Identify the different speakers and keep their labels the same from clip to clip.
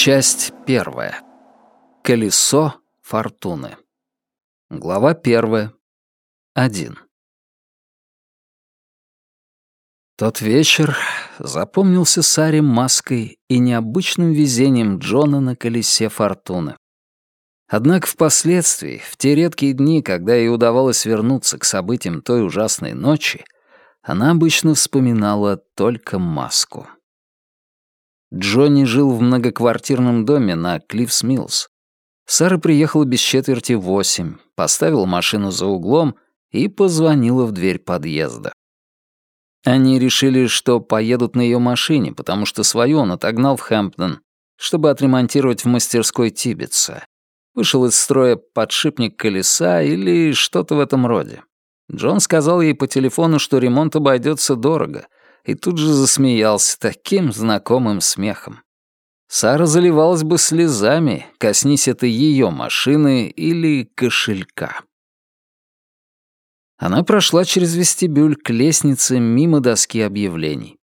Speaker 1: Часть первая. Колесо фортуны. Глава первая. Один. Тот вечер запомнился Саре маской и необычным везением Джона на колесе фортуны. Однако впоследствии, в те редкие дни, когда ей удавалось вернуться к событиям той ужасной ночи, она обычно вспоминала только маску. Джонни жил в многоквартирном доме на Клиффс Миллс. Сара приехала без четверти восемь, поставила машину за углом и позвонила в дверь подъезда. Они решили, что поедут на ее машине, потому что свою он отогнал в Хэмптон, чтобы отремонтировать в мастерской Тибетса. Вышел из строя подшипник колеса или что-то в этом роде. Джон сказал ей по телефону, что ремонт обойдется дорого — и тут же засмеялся таким знакомым смехом. Сара заливалась бы слезами, коснись это ее машины или кошелька. Она прошла через вестибюль к лестнице мимо доски объявлений.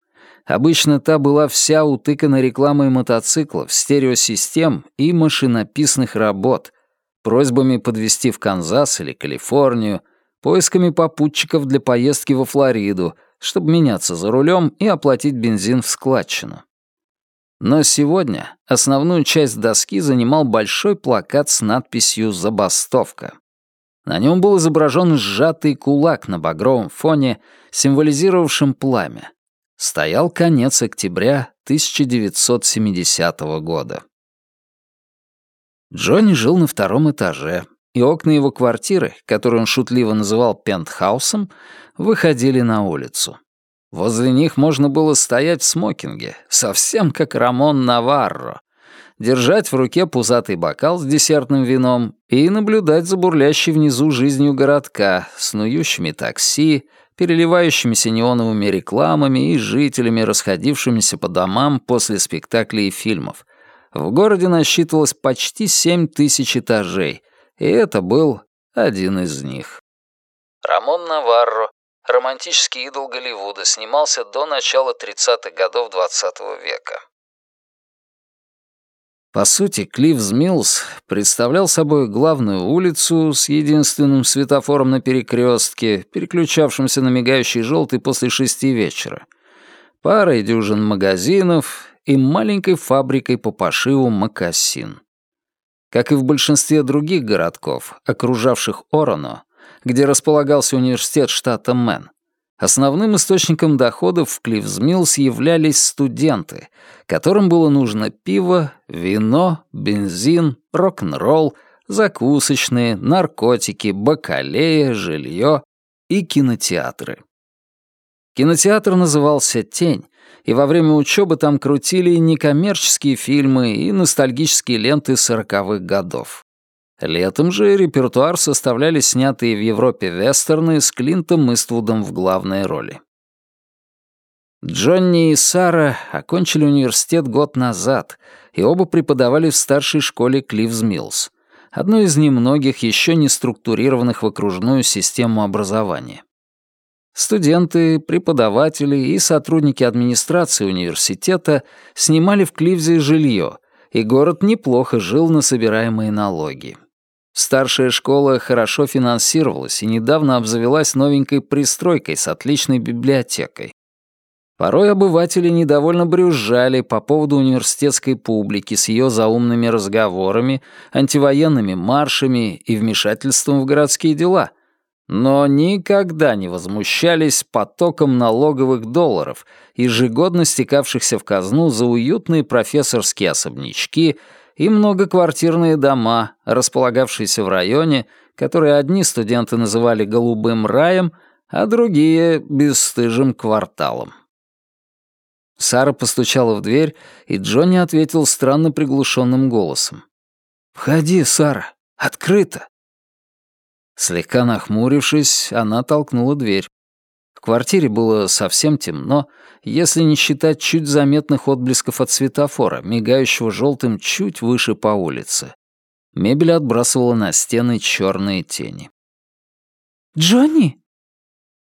Speaker 1: Обычно та была вся утыкана рекламой мотоциклов, стереосистем и машинописных работ, просьбами подвезти в Канзас или Калифорнию, поисками попутчиков для поездки во Флориду — чтобы меняться за рулем и оплатить бензин в складчину. Но сегодня основную часть доски занимал большой плакат с надписью «Забастовка». На нем был изображен сжатый кулак на багровом фоне, символизировавшим пламя. Стоял конец октября 1970 года. Джонни жил на втором этаже, и окна его квартиры, которую он шутливо называл пентхаусом, выходили на улицу. Возле них можно было стоять в смокинге, совсем как Рамон Наварро, держать в руке пузатый бокал с десертным вином и наблюдать за бурлящей внизу жизнью городка, снующими такси, переливающимися неоновыми рекламами и жителями, расходившимися по домам после спектаклей и фильмов. В городе насчитывалось почти семь тысяч этажей, и это был один из них. Рамон Наварро, романтический идол Голливуда, снимался до начала 30-х годов XX -го века. По сути, Клиффс Миллс представлял собой главную улицу с единственным светофором на перекрестке, переключавшимся на мигающий желтый после шести вечера, парой дюжин магазинов и маленькой фабрикой по пошиву мокасин. Как и в большинстве других городков, окружавших Ороно, где располагался университет штата Мэн, основным источником доходов в Клиффсмиллс являлись студенты, которым было нужно пиво, вино, бензин, рок-н-ролл, закусочные, наркотики, бакалея, жилье и кинотеатры. Кинотеатр назывался «Тень», и во время учебы там крутили некоммерческие фильмы и ностальгические ленты сороковых годов. Летом же репертуар составляли снятые в Европе вестерны с Клинтом Иствудом в главной роли. Джонни и Сара окончили университет год назад, и оба преподавали в старшей школе Клиффс Миллс, одной из немногих еще не структурированных в окружную систему образования. Студенты, преподаватели и сотрудники администрации университета снимали в Кливзе жилье, и город неплохо жил на собираемые налоги. Старшая школа хорошо финансировалась и недавно обзавелась новенькой пристройкой с отличной библиотекой. Порой обыватели недовольно брюзжали по поводу университетской публики с ее заумными разговорами, антивоенными маршами и вмешательством в городские дела, но никогда не возмущались потоком налоговых долларов, ежегодно стекавшихся в казну за уютные профессорские особнячки — и многоквартирные дома, располагавшиеся в районе, который одни студенты называли «голубым раем», а другие — «бесстыжим кварталом». Сара постучала в дверь, и Джонни ответил странно приглушенным голосом. «Входи, Сара, открыто!» Слегка нахмурившись, она толкнула дверь. В квартире было совсем темно, если не считать чуть заметных отблесков от светофора, мигающего желтым чуть выше по улице. Мебель отбрасывала на стены черные тени.
Speaker 2: «Джонни!»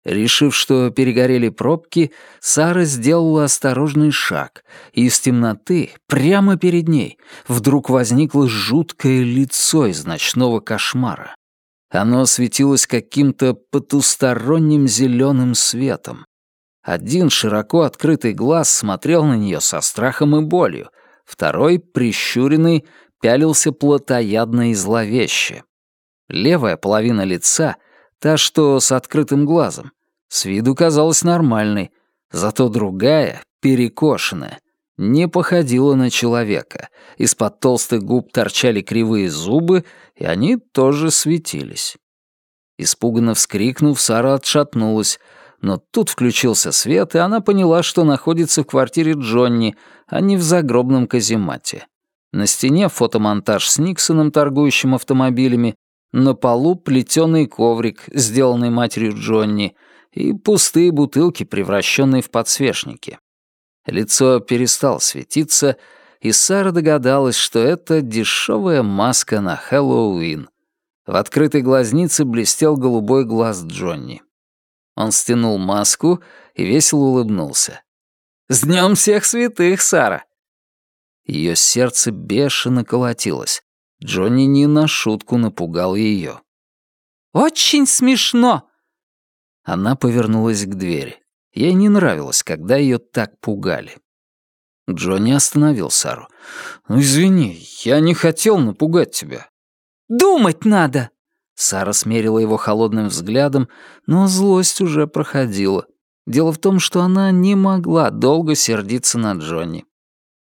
Speaker 1: Решив, что перегорели пробки, Сара сделала осторожный шаг, и из темноты, прямо перед ней, вдруг возникло жуткое лицо из ночного кошмара. Оно осветилось каким-то потусторонним зеленым светом. Один широко открытый глаз смотрел на нее со страхом и болью, второй, прищуренный, пялился плотоядно и зловеще. Левая половина лица — Та, что с открытым глазом. С виду казалась нормальной, зато другая, перекошенная, не походила на человека. Из-под толстых губ торчали кривые зубы, и они тоже светились. Испуганно вскрикнув, Сара отшатнулась, но тут включился свет, и она поняла, что находится в квартире Джонни, а не в загробном каземате. На стене фотомонтаж с Никсоном, торгующим автомобилями, на полу плетеный коврик, сделанный матерью Джонни, и пустые бутылки, превращенные в подсвечники. Лицо перестало светиться, и Сара догадалась, что это дешевая маска на Хэллоуин. В открытой глазнице блестел голубой глаз Джонни. Он стянул маску и весело улыбнулся. «С днем всех святых, Сара!» Ее сердце бешено колотилось. Джонни не на шутку напугал ее. «Очень смешно!» Она повернулась к двери. Ей не нравилось, когда ее так пугали. Джонни остановил Сару. «Ну, извини, я не хотел напугать тебя». «Думать надо!» Сара смерила его холодным взглядом, но злость уже проходила. Дело в том, что она не могла долго сердиться на Джонни.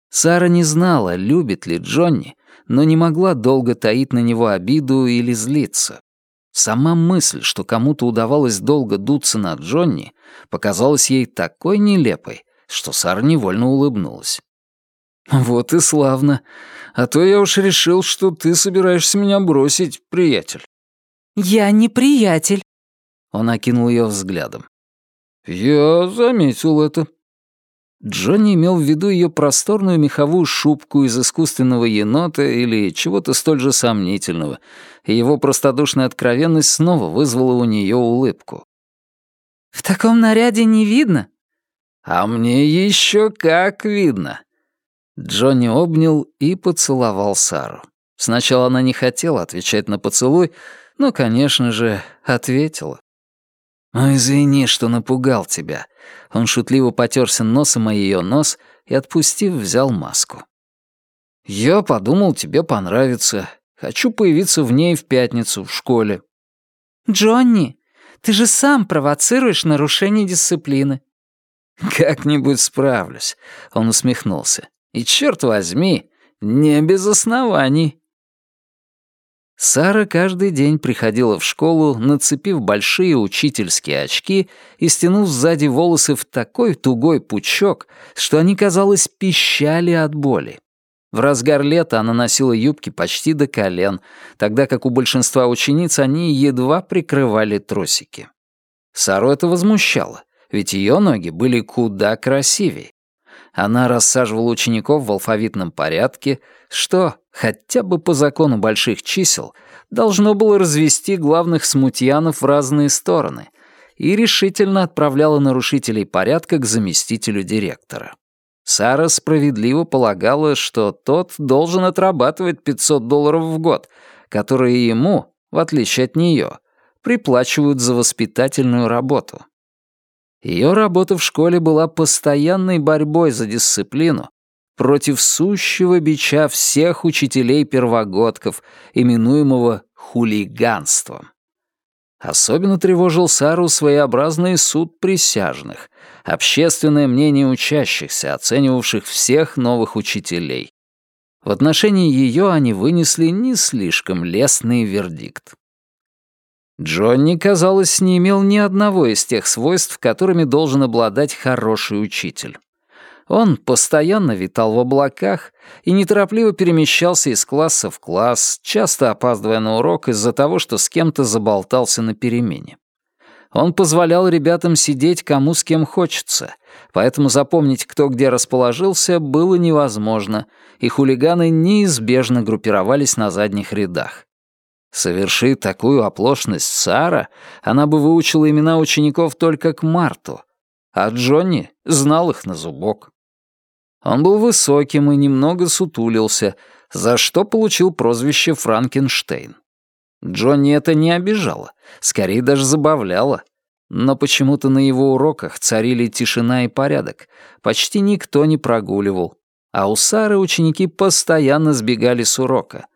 Speaker 1: Сара не знала, любит ли Джонни, но не могла долго таить на него обиду или злиться. Сама мысль, что кому-то удавалось долго дуться на Джонни, показалась ей такой нелепой, что Сара невольно улыбнулась. «Вот и славно. А то я уж решил, что ты собираешься меня бросить, приятель».
Speaker 2: «Я не приятель».
Speaker 1: Он окинул ее взглядом. «Я заметил это», Джонни имел в виду ее просторную меховую шубку из искусственного енота или чего-то столь же сомнительного, и его простодушная откровенность снова вызвала у нее улыбку.
Speaker 2: «В таком наряде не видно?»
Speaker 1: «А мне еще как видно!» Джонни обнял и поцеловал Сару. Сначала она не хотела отвечать на поцелуй, но, конечно же, ответила. «Ну, извини, что напугал тебя». Он шутливо потерся носом о ее нос и, отпустив, взял маску. «Я подумал, тебе понравится. Хочу появиться в ней в пятницу, в школе».
Speaker 2: «Джонни, ты же сам провоцируешь нарушение дисциплины».
Speaker 1: «Как-нибудь справлюсь», — он усмехнулся. «И черт возьми, не без оснований». Сара каждый день приходила в школу, нацепив большие учительские очки и стянув сзади волосы в такой тугой пучок, что они, казалось, пищали от боли. В разгар лета она носила юбки почти до колен, тогда как у большинства учениц они едва прикрывали тросики. Сару это возмущало, ведь ее ноги были куда красивее. Она рассаживала учеников в алфавитном порядке, что, хотя бы по закону больших чисел, должно было развести главных смутьянов в разные стороны и решительно отправляла нарушителей порядка к заместителю директора. Сара справедливо полагала, что тот должен отрабатывать 500 долларов в год, которые ему, в отличие от нее, приплачивают за воспитательную работу. Ее работа в школе была постоянной борьбой за дисциплину против сущего бича всех учителей-первогодков, именуемого хулиганством. Особенно тревожил Сару своеобразный суд присяжных, общественное мнение учащихся, оценивавших всех новых учителей. В отношении ее они вынесли не слишком лестный вердикт. Джонни, казалось, не имел ни одного из тех свойств, которыми должен обладать хороший учитель. Он постоянно витал в облаках и неторопливо перемещался из класса в класс, часто опаздывая на урок из-за того, что с кем-то заболтался на перемене. Он позволял ребятам сидеть кому с кем хочется, поэтому запомнить, кто где расположился, было невозможно, и хулиганы неизбежно группировались на задних рядах. Соверши такую оплошность Сара, она бы выучила имена учеников только к марту, а Джонни знал их на зубок. Он был высоким и немного сутулился, за что получил прозвище Франкенштейн. Джонни это не обижало, скорее даже забавляло. Но почему-то на его уроках царили тишина и порядок, почти никто не прогуливал, а у Сары ученики постоянно сбегали с урока.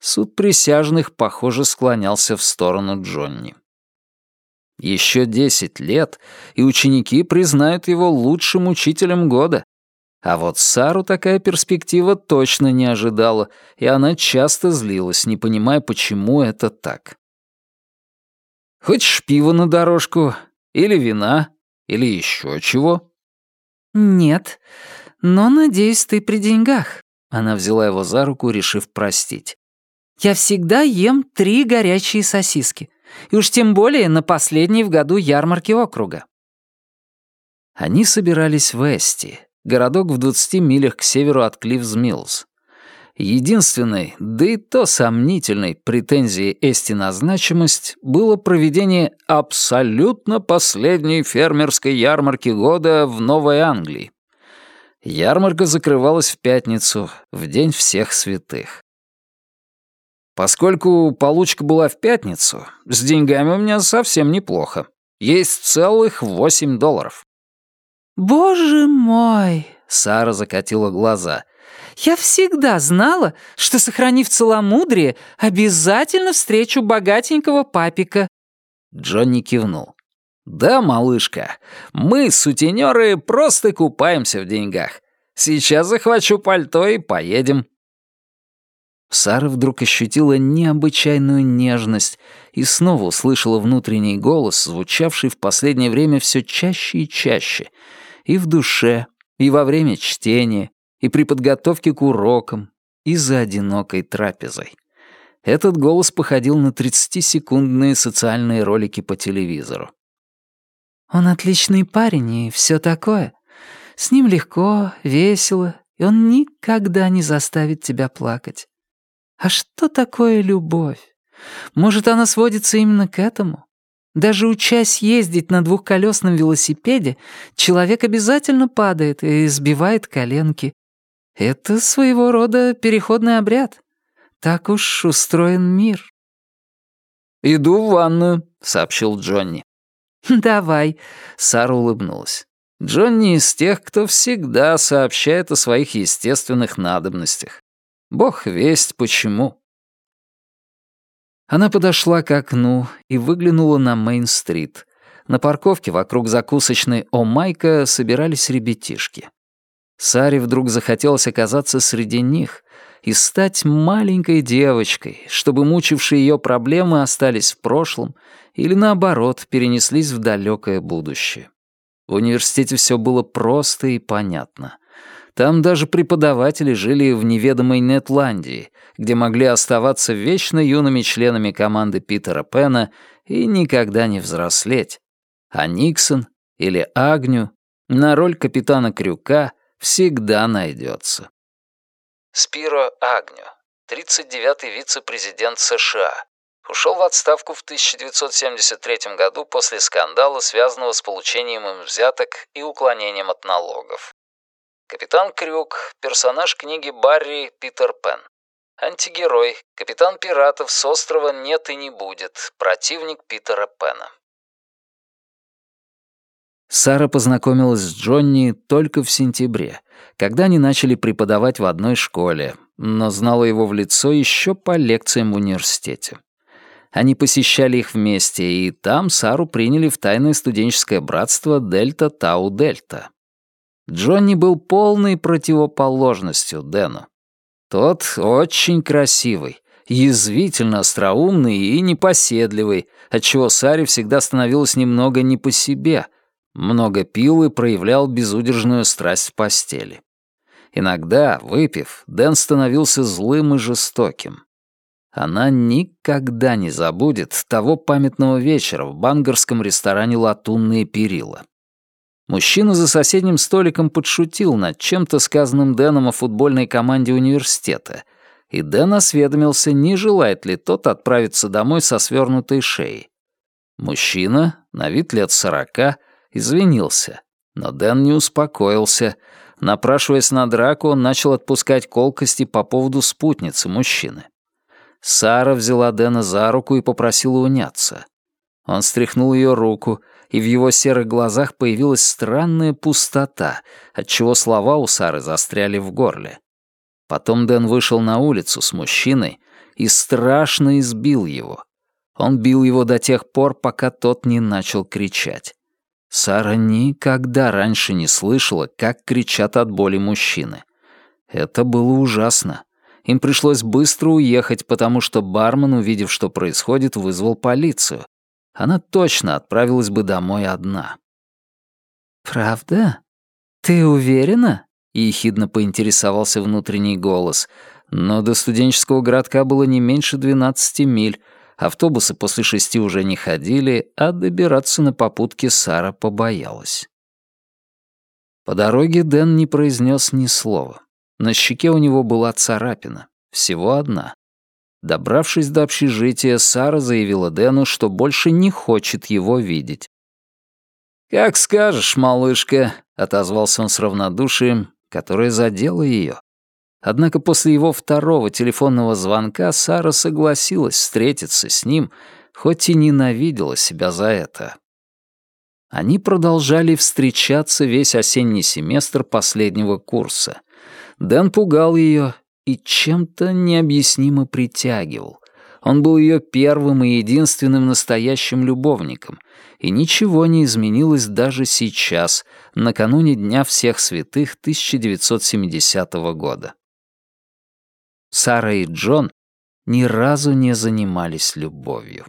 Speaker 1: Суд присяжных, похоже, склонялся в сторону Джонни. Еще десять лет, и ученики признают его лучшим учителем года. А вот Сару такая перспектива точно не ожидала, и она часто злилась, не понимая, почему это так. Хочешь пиво на дорожку? Или вина? Или еще чего?»
Speaker 2: «Нет, но, надеюсь, ты при деньгах». Она взяла его за руку, решив простить. «Я всегда ем три горячие сосиски. И уж тем более на последней в году ярмарки округа».
Speaker 1: Они собирались в Эсти, городок в 20 милях к северу от Клиффс-Миллз. Единственной, да и то сомнительной претензией Эсти на значимость было проведение абсолютно последней фермерской ярмарки года в Новой Англии. Ярмарка закрывалась в пятницу, в День всех святых. Поскольку получка была в пятницу, с деньгами у меня совсем неплохо. Есть целых восемь долларов.
Speaker 2: «Боже мой!» — Сара закатила глаза — я всегда знала, что, сохранив целомудрие, обязательно встречу богатенького папика».
Speaker 1: Джонни кивнул. «Да, малышка, мы, сутенеры, просто купаемся в деньгах. Сейчас захвачу пальто и поедем». Сара вдруг ощутила необычайную нежность и снова услышала внутренний голос, звучавший в последнее время все чаще и чаще, и в душе, и во время чтения, и при подготовке к урокам, и за одинокой трапезой. Этот голос походил на 30-секундные социальные ролики по телевизору.
Speaker 2: «Он отличный парень и все такое. С ним легко, весело, и он никогда не заставит тебя плакать. А что такое любовь? Может, она сводится именно к этому? Даже учась ездить на двухколесном велосипеде, человек обязательно падает и сбивает коленки, это своего рода переходный обряд. Так уж устроен мир.
Speaker 1: «Иду в ванную», — сообщил Джонни.
Speaker 2: «Давай», —
Speaker 1: Сара улыбнулась. Джонни из тех, кто всегда сообщает о своих естественных надобностях. Бог весть почему. Она подошла к окну и выглянула на Мейн-стрит. На парковке вокруг закусочной О-Майка собирались ребятишки. Саре вдруг захотелось оказаться среди них и стать маленькой девочкой, чтобы мучившие ее проблемы остались в прошлом или, наоборот, перенеслись в далекое будущее. В университете все было просто и понятно. Там даже преподаватели жили в неведомой Нетландии, где могли оставаться вечно юными членами команды Питера Пена и никогда не взрослеть. А Никсон или Агню на роль капитана Крюка всегда найдется. Спиро Агню, 39-й вице-президент США, ушел в отставку в 1973 году после скандала, связанного с получением им взяток и уклонением от налогов. Капитан Крюк — персонаж книги Барри Питер Пен. Антигерой, капитан пиратов с острова «Нет и не будет», противник Питера Пена. Сара познакомилась с Джонни только в сентябре, когда они начали преподавать в одной школе, но знала его в лицо еще по лекциям в университете. Они посещали их вместе, и там Сару приняли в тайное студенческое братство Дельта Тау Дельта. Джонни был полной противоположностью Дэну. Тот очень красивый, язвительно остроумный и непоседливый, отчего Саре всегда становилось немного не по себе — много пил и проявлял безудержную страсть в постели. Иногда, выпив, Дэн становился злым и жестоким. Она никогда не забудет того памятного вечера в бангарском ресторане «Латунные перила». Мужчина за соседним столиком подшутил над чем-то сказанным Дэном о футбольной команде университета, и Дэн осведомился, не желает ли тот отправиться домой со свернутой шеей. Мужчина, на вид лет сорока, извинился, но Дэн не успокоился. Напрашиваясь на драку, он начал отпускать колкости по поводу спутницы мужчины. Сара взяла Дэна за руку и попросила уняться. Он стряхнул ее руку, и в его серых глазах появилась странная пустота, отчего слова у Сары застряли в горле. Потом Дэн вышел на улицу с мужчиной и страшно избил его. Он бил его до тех пор, пока тот не начал кричать. Сара никогда раньше не слышала, как кричат от боли мужчины. Это было ужасно. Им пришлось быстро уехать, потому что бармен, увидев, что происходит, вызвал полицию. Она точно отправилась бы домой одна.
Speaker 2: «Правда? Ты уверена?» — ехидно поинтересовался внутренний голос.
Speaker 1: Но до студенческого городка было не меньше двенадцати миль, автобусы после шести уже не ходили, а добираться на попутке Сара побоялась. По дороге Дэн не произнес ни слова. На щеке у него была царапина. Всего одна. Добравшись до общежития, Сара заявила Дэну, что больше не хочет его видеть. «Как скажешь, малышка», — отозвался он с равнодушием, которое задело ее. Однако после его второго телефонного звонка Сара согласилась встретиться с ним, хоть и ненавидела себя за это. Они продолжали встречаться весь осенний семестр последнего курса. Дэн пугал ее и чем-то необъяснимо притягивал. Он был ее первым и единственным настоящим любовником, и ничего не изменилось даже сейчас, накануне Дня всех святых 1970 года. Сара и Джон ни разу не занимались любовью.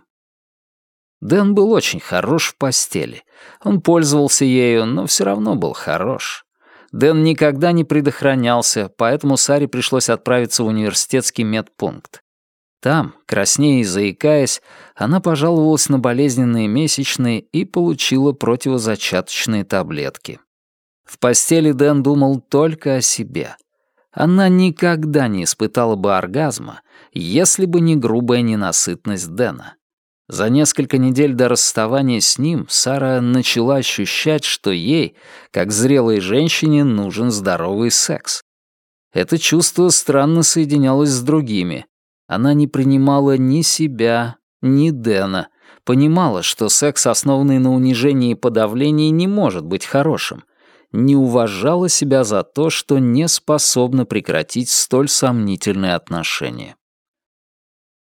Speaker 1: Дэн был очень хорош в постели. Он пользовался ею, но все равно был хорош. Дэн никогда не предохранялся, поэтому Саре пришлось отправиться в университетский медпункт. Там, краснея и заикаясь, она пожаловалась на болезненные месячные и получила противозачаточные таблетки. В постели Дэн думал только о себе. Она никогда не испытала бы оргазма, если бы не грубая ненасытность Дэна. За несколько недель до расставания с ним Сара начала ощущать, что ей, как зрелой женщине, нужен здоровый секс. Это чувство странно соединялось с другими. Она не принимала ни себя, ни Дэна, понимала, что секс, основанный на унижении и подавлении, не может быть хорошим, не уважала себя за то, что не способна прекратить столь сомнительные отношения.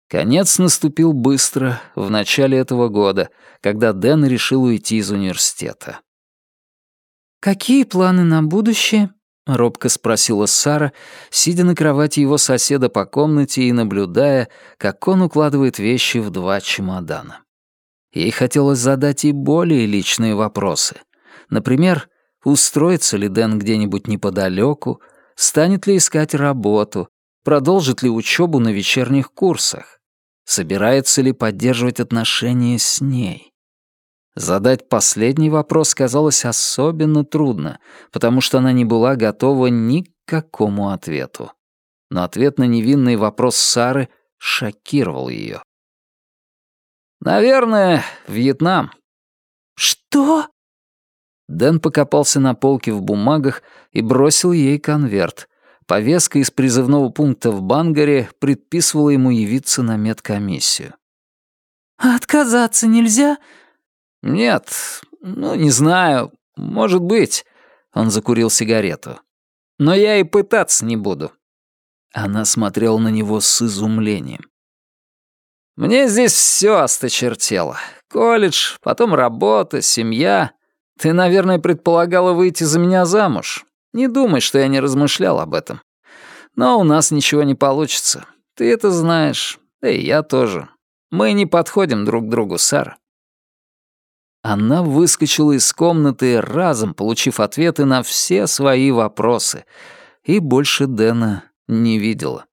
Speaker 1: Конец наступил быстро, в начале этого года, когда Дэн решил уйти из университета.
Speaker 2: «Какие планы на будущее?» — робко спросила Сара, сидя на кровати его соседа по комнате и наблюдая, как он укладывает вещи в два чемодана. Ей хотелось задать и более личные вопросы. Например, устроится ли Дэн где-нибудь неподалеку, станет ли искать работу, продолжит ли учебу на вечерних курсах. Собирается ли поддерживать отношения с ней? Задать последний вопрос казалось особенно трудно, потому что она не была готова ни к какому ответу. Но ответ на невинный вопрос Сары шокировал ее. «Наверное, Вьетнам». «Что?»
Speaker 1: Дэн покопался на полке в бумагах и бросил ей конверт. Повестка из призывного пункта в Бангаре предписывала ему явиться на медкомиссию.
Speaker 2: «А отказаться нельзя?»
Speaker 1: «Нет, ну, не знаю, может быть». Он закурил сигарету. «Но я и пытаться не буду». Она смотрела на него с изумлением. «Мне здесь все осточертело. Колледж, потом работа, семья. Ты, наверное, предполагала выйти за меня замуж. Не думай, что я не размышлял об этом. Но у нас ничего не получится. Ты это знаешь, да и я тоже. Мы не подходим друг к другу, Сара». Она выскочила из комнаты, разом получив ответы на все свои вопросы, и больше Дэна не видела.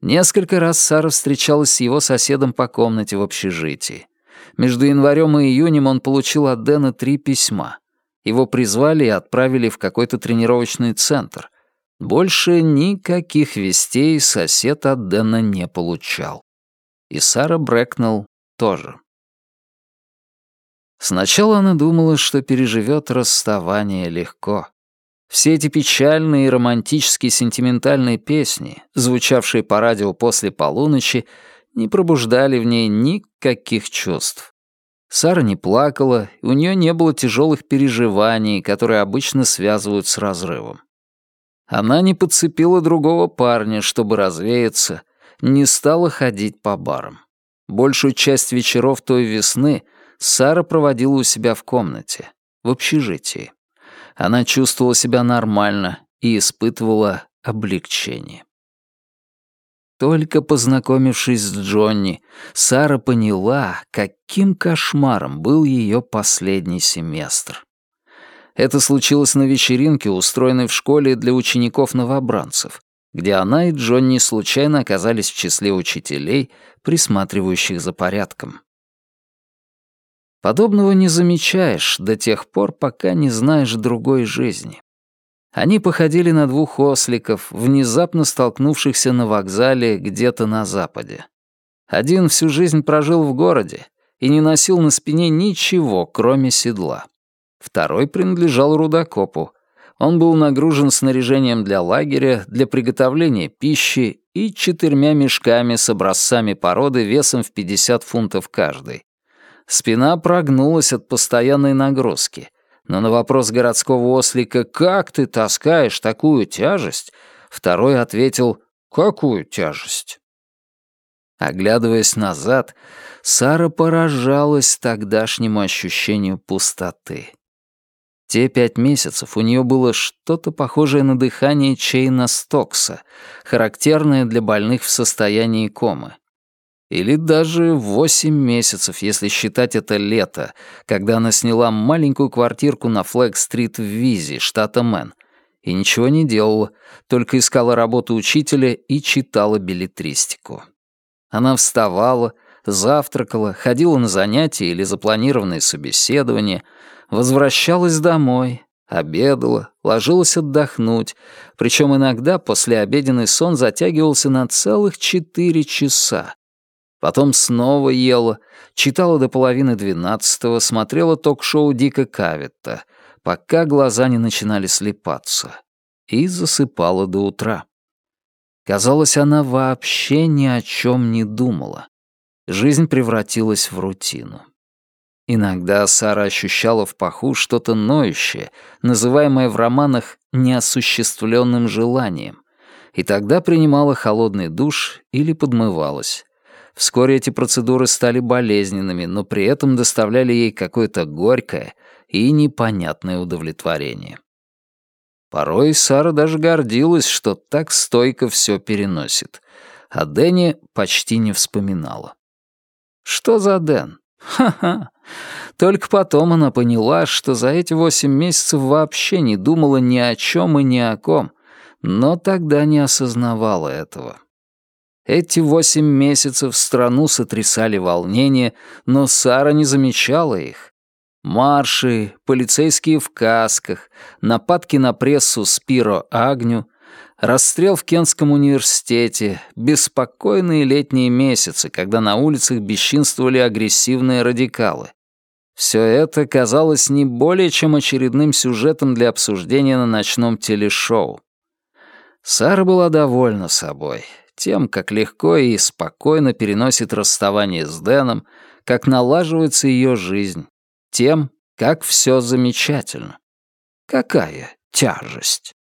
Speaker 1: Несколько раз Сара встречалась с его соседом по комнате в общежитии. Между январем и июнем он получил от Дэна три письма. Его призвали и отправили в какой-то тренировочный центр. Больше никаких вестей сосед от Дэна не получал. И Сара Брэкнелл тоже. Сначала она думала, что переживет расставание легко. Все эти печальные романтические сентиментальные песни, звучавшие по радио после полуночи, не пробуждали в ней никаких чувств. Сара не плакала, у нее не было тяжелых переживаний, которые обычно связывают с разрывом. Она не подцепила другого парня, чтобы развеяться, не стала ходить по барам. Большую часть вечеров той весны Сара проводила у себя в комнате, в общежитии. Она чувствовала себя нормально и испытывала облегчение. Только познакомившись с Джонни, Сара поняла, каким кошмаром был ее последний семестр. Это случилось на вечеринке, устроенной в школе для учеников-новобранцев, где она и Джонни случайно оказались в числе учителей, присматривающих за порядком. Подобного не замечаешь до тех пор, пока не знаешь другой жизни. Они походили на двух осликов, внезапно столкнувшихся на вокзале где-то на западе. Один всю жизнь прожил в городе и не носил на спине ничего, кроме седла. Второй принадлежал рудокопу. Он был нагружен снаряжением для лагеря, для приготовления пищи и четырьмя мешками с образцами породы весом в 50 фунтов каждый. Спина прогнулась от постоянной нагрузки, но на вопрос городского ослика «Как ты таскаешь такую тяжесть?» второй ответил «Какую тяжесть?» Оглядываясь назад, Сара поражалась тогдашнему ощущению пустоты. Те пять месяцев у нее было что-то похожее на дыхание Чейна Стокса, характерное для больных в состоянии комы. Или даже восемь месяцев, если считать это лето, когда она сняла маленькую квартирку на Флэг-стрит в Визи, штата Мэн, и ничего не делала, только искала работу учителя и читала билетристику. Она вставала, завтракала, ходила на занятия или запланированные собеседования — Возвращалась домой, обедала, ложилась отдохнуть, причем иногда после обеденный сон затягивался на целых четыре часа. Потом снова ела, читала до половины двенадцатого, смотрела ток-шоу Дика Кавитта, пока глаза не начинали слепаться, и засыпала до утра. Казалось, она вообще ни о чем не думала. Жизнь превратилась в рутину. Иногда Сара ощущала в паху что-то ноющее, называемое в романах неосуществленным желанием, и тогда принимала холодный душ или подмывалась. Вскоре эти процедуры стали болезненными, но при этом доставляли ей какое-то горькое и непонятное удовлетворение. Порой Сара даже гордилась, что так стойко все переносит, а Дэнни почти не вспоминала. Что за Дэн? Ха-ха. Только потом она поняла, что за эти восемь месяцев вообще не думала ни о чем и ни о ком, но тогда не осознавала этого. Эти восемь месяцев страну сотрясали волнения, но Сара не замечала их. Марши, полицейские в касках, нападки на прессу Спиро Агню, Расстрел в Кентском университете, беспокойные летние месяцы, когда на улицах бесчинствовали агрессивные радикалы. Все это казалось не более чем очередным сюжетом для обсуждения на ночном телешоу. Сара была довольна собой, тем, как легко и спокойно переносит расставание с Дэном, как налаживается ее жизнь, тем, как все замечательно. Какая тяжесть!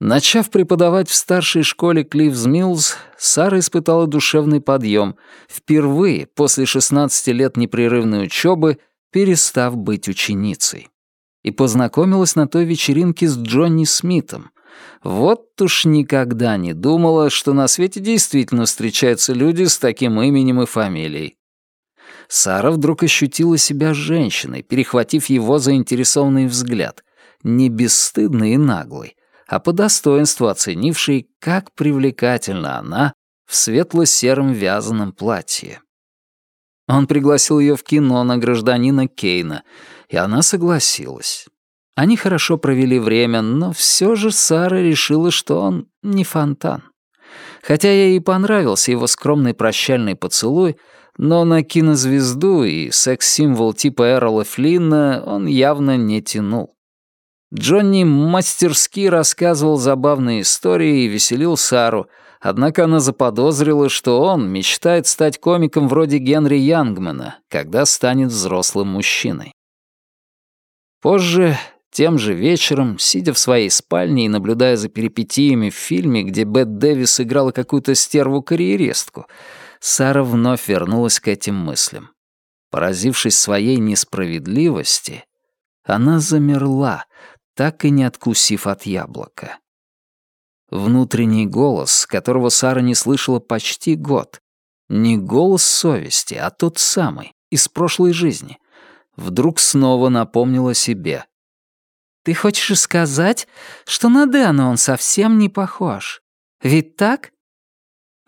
Speaker 1: Начав преподавать в старшей школе Клиффс Миллз, Сара испытала душевный подъем, впервые после 16 лет непрерывной учебы, перестав быть ученицей. И познакомилась на той вечеринке с Джонни Смитом. Вот уж никогда не думала, что на свете действительно встречаются люди с таким именем и фамилией. Сара вдруг ощутила себя женщиной, перехватив его заинтересованный взгляд, не бесстыдный и наглый, а по достоинству оценивший, как привлекательна она в светло-сером вязаном платье. Он пригласил ее в кино на гражданина Кейна, и она согласилась. Они хорошо провели время, но все же Сара решила, что он не фонтан. Хотя ей и понравился его скромный прощальный поцелуй, но на кинозвезду и секс-символ типа Эрла Флинна он явно не тянул. Джонни мастерски рассказывал забавные истории и веселил Сару, однако она заподозрила, что он мечтает стать комиком вроде Генри Янгмана, когда станет взрослым мужчиной. Позже, тем же вечером, сидя в своей спальне и наблюдая за перипетиями в фильме, где Бет Дэвис играла какую-то стерву-карьеристку, Сара вновь вернулась к этим мыслям. Поразившись своей несправедливости, она замерла, так и не откусив от яблока. Внутренний голос, которого Сара не слышала почти год, не голос совести, а тот самый, из прошлой жизни, вдруг снова напомнил о себе. «Ты хочешь сказать, что на Дэна он совсем не похож? Ведь так?»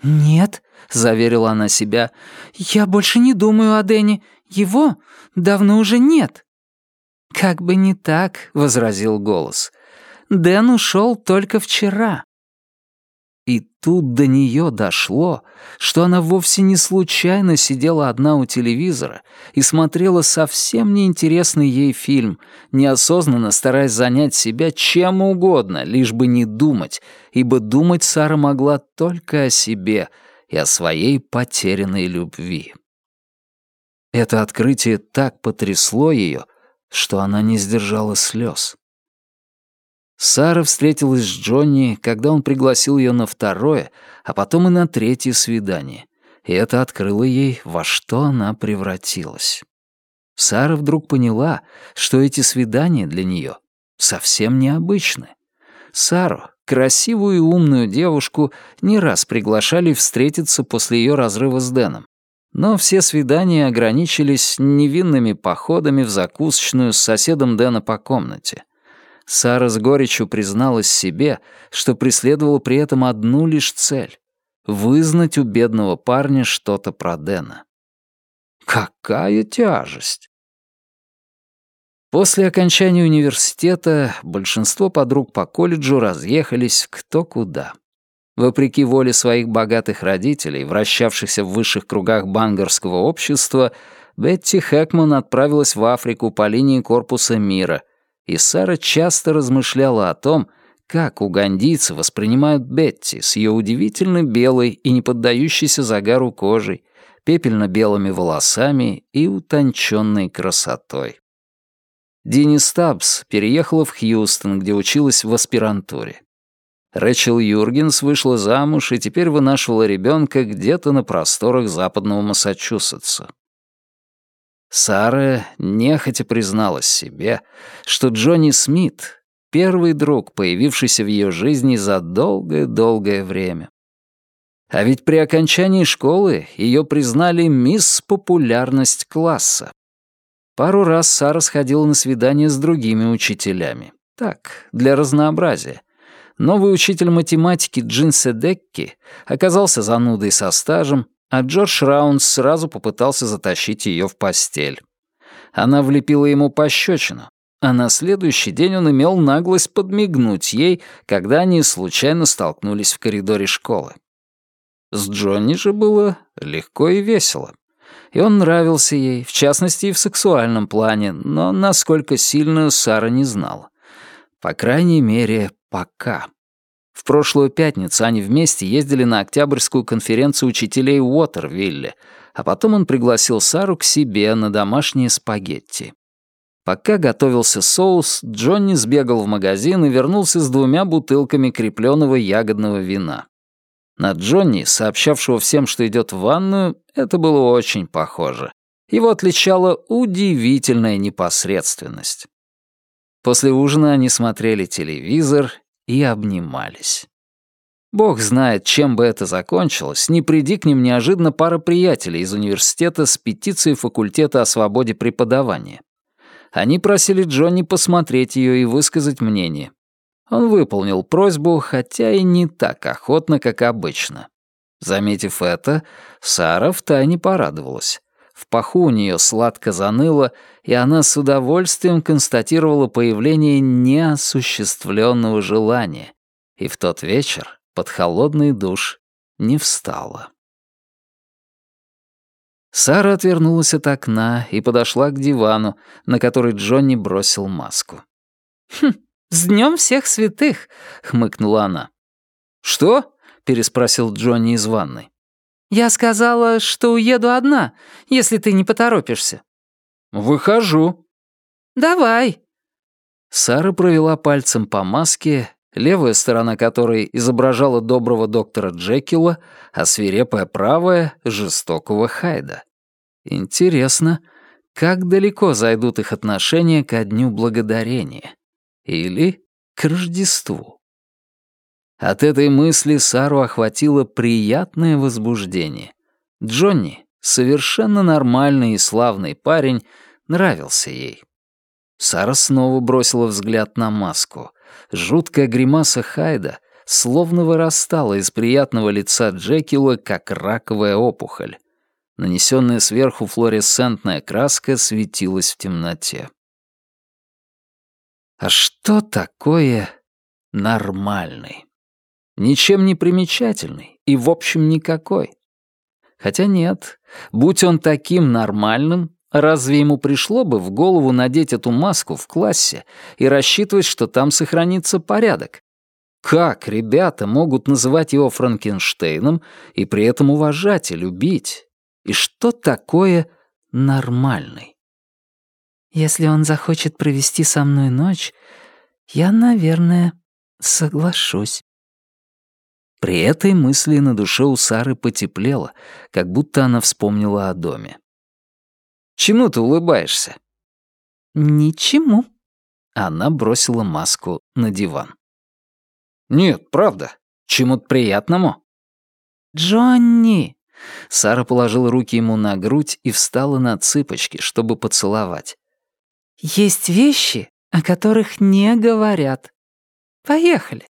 Speaker 1: «Нет», — заверила она себя, — «я больше не думаю о Дэне. Его давно уже нет». «Как бы не так», — возразил голос. «Дэн ушел только вчера». И тут до нее дошло, что она вовсе не случайно сидела одна у телевизора и смотрела совсем неинтересный ей фильм, неосознанно стараясь занять себя чем угодно, лишь бы не думать, ибо думать Сара могла только о себе и о своей потерянной любви. Это открытие так потрясло ее, что она не сдержала слез. Сара встретилась с Джонни, когда он пригласил ее на второе, а потом и на третье свидание, и это открыло ей, во что она превратилась. Сара вдруг поняла, что эти свидания для нее совсем необычны. Сару, красивую и умную девушку, не раз приглашали встретиться после ее разрыва с Дэном. Но все свидания ограничились невинными походами в закусочную с соседом Дэна по комнате. Сара с горечью призналась себе, что преследовала при этом одну лишь цель — вызнать у бедного парня что-то про Дэна. Какая тяжесть! После окончания университета большинство подруг по колледжу разъехались кто куда. Вопреки воле своих богатых родителей, вращавшихся в высших кругах бангарского общества, Бетти Хэкман отправилась в Африку по линии Корпуса мира, и Сара часто размышляла о том, как угандийцы воспринимают Бетти с ее удивительно белой и не поддающейся загару кожей, пепельно-белыми волосами и утонченной красотой. Дини Стабс переехала в Хьюстон, где училась в аспирантуре. Рэчел Юргенс вышла замуж и теперь вынашивала ребенка где-то на просторах западного Массачусетса. Сара нехотя призналась себе, что Джонни Смит — первый друг, появившийся в ее жизни за долгое-долгое время. А ведь при окончании школы ее признали мисс популярность класса. Пару раз Сара сходила на свидание с другими учителями. Так, для разнообразия. Новый учитель математики Джин Седекки оказался занудой со стажем, а Джордж Раунс сразу попытался затащить ее в постель. Она влепила ему пощечину, а на следующий день он имел наглость подмигнуть ей, когда они случайно столкнулись в коридоре школы. С Джонни же было легко и весело. И он нравился ей, в частности и в сексуальном плане, но насколько сильно Сара не знала. По крайней мере, пока. В прошлую пятницу они вместе ездили на Октябрьскую конференцию учителей Уотервилле, а потом он пригласил Сару к себе на домашние спагетти. Пока готовился соус, Джонни сбегал в магазин и вернулся с двумя бутылками крепленного ягодного вина. На Джонни, сообщавшего всем, что идет в ванную, это было очень похоже. Его отличала удивительная непосредственность. После ужина они смотрели телевизор и обнимались. Бог знает, чем бы это закончилось, не приди к ним неожиданно пара приятелей из университета с петицией факультета о свободе преподавания. Они просили Джонни посмотреть ее и высказать мнение. Он выполнил просьбу, хотя и не так охотно, как обычно. Заметив это, Сара втайне порадовалась. В паху у нее сладко заныло, и она с удовольствием констатировала появление неосуществленного желания. И в тот вечер под холодный душ не встала. Сара отвернулась от окна и подошла к дивану, на который Джонни бросил маску.
Speaker 2: «Хм, с днем всех святых!» — хмыкнула она.
Speaker 1: «Что?» — переспросил Джонни из ванной.
Speaker 2: «Я сказала, что уеду одна, если ты не поторопишься».
Speaker 1: «Выхожу».
Speaker 2: «Давай».
Speaker 1: Сара провела пальцем по маске, левая сторона которой изображала доброго доктора Джекила, а свирепая правая — жестокого Хайда. Интересно, как далеко зайдут их отношения ко Дню Благодарения? Или к Рождеству? От этой мысли Сару охватило приятное возбуждение. Джонни, совершенно нормальный и славный парень, нравился ей. Сара снова бросила взгляд на маску. Жуткая гримаса Хайда словно вырастала из приятного лица Джекила, как раковая опухоль. Нанесенная сверху флуоресцентная краска светилась в темноте. А что такое нормальный? Ничем не примечательный и, в общем, никакой. Хотя нет, будь он таким нормальным, Разве ему пришло бы в голову надеть эту маску в классе и рассчитывать, что там сохранится порядок? Как ребята могут называть его Франкенштейном и при этом уважать и любить? И что такое нормальный?
Speaker 2: Если он захочет провести со мной ночь, я, наверное, соглашусь.
Speaker 1: При этой мысли на душе у Сары потеплело, как будто она вспомнила о доме. Чему ты улыбаешься?»
Speaker 2: «Ничему».
Speaker 1: Она бросила маску на диван. «Нет, правда. Чему-то приятному?»
Speaker 2: «Джонни!»
Speaker 1: Сара положила руки ему на грудь и встала на цыпочки, чтобы поцеловать.
Speaker 2: «Есть вещи, о которых не говорят. Поехали».